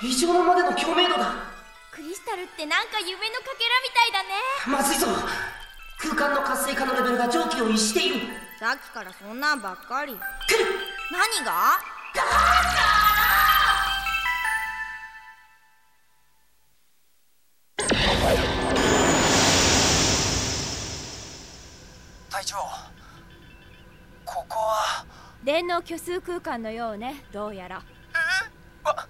異常なまでの共鳴度だ。クリスタルってなんか夢のかけらみたいだね。まずいぞ。空間の活性化のレベルが上気を逸している。さっきからそんなんばっかり。くる。何が？隊長ここは。電脳虚数空間のようね。どうやらえわ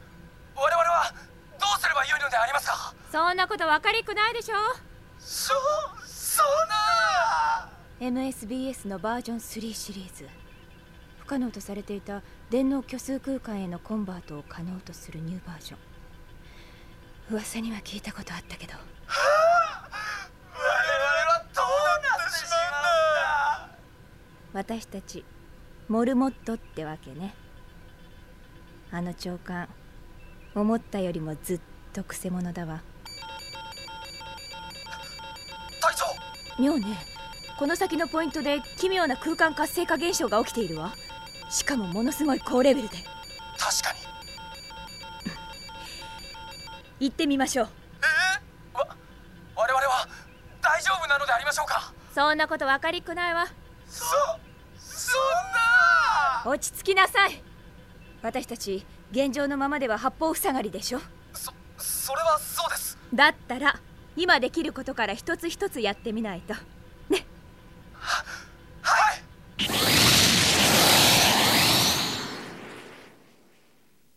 我々はどうすればよいのでありますかそんなこと分かりっくないでしょ？そそんな MSBS のバージョン3シリーズ。不可能とされていた電脳虚数空間へのコンバートを可能とするニューバージョン。噂には聞いたことあったけど。我々はどうなってしまうんだ。私たちモルモットってわけね。あの長官思ったよりもずっとくせ者だわ妙ね。この先のポイントで奇妙な空間活性化現象が起きているわ。しかもものすごい高レベルで。確かに。行ってみましょう。えー、わ我々は大丈夫なのでありましょうか？そんなこと分かりっこないわ。そそんな！落ち着きなさい。私たち現状のままでは八方塞がりでしょ。そそれはそうです。だったら今できることから一つ一つやってみないと。